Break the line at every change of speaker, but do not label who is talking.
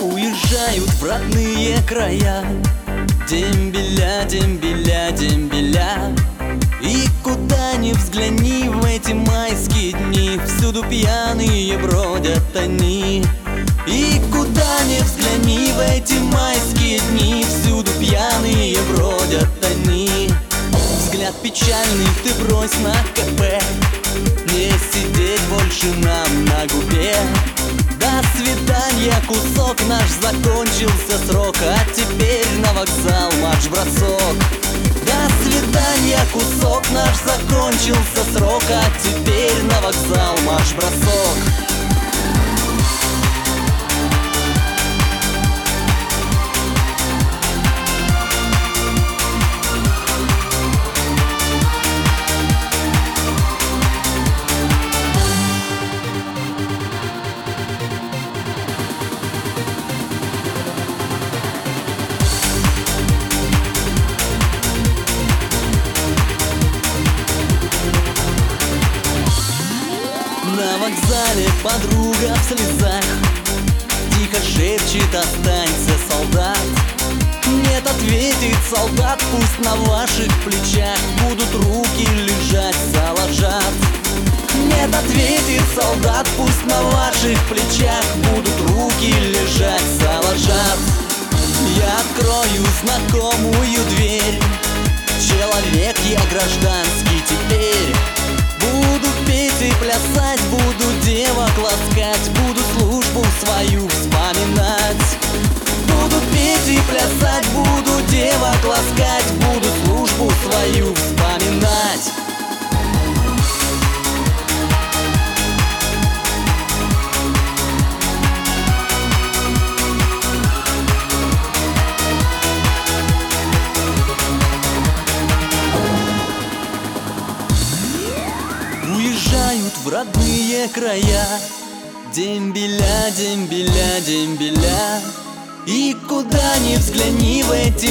Уезжают в родные края. Дембеля, дембеля, дембеля. И куда ни взгляни в эти майские дни Всюду пьяные бродят они. И куда ни взгляни в эти майские дни Всюду пьяные бродят они. Взгляд печальный ты брось на КП. Не сидеть больше нам на губе До свидания, кусок наш закончился срок А теперь на вокзал марш-бросок До свидания, кусок наш закончился срок А теперь на вокзал марш-бросок вокзале подруга в слезах. Тихо шепчет, останься, солдат. Нет, ответит солдат, пусть на ваших плечах Будут руки лежать, заложат. Нет, ответит солдат, пусть на ваших плечах Будут руки лежать, заложат. Я открою знакомую дверь. Человек я гражданский теперь петь и плясать, буду девок ласкать Буду службу свою вспоминать. Буду петь и плясать, буду девок ласкать родные края. Дембеля, дембеля, дембеля. И куда ни взгляни в эти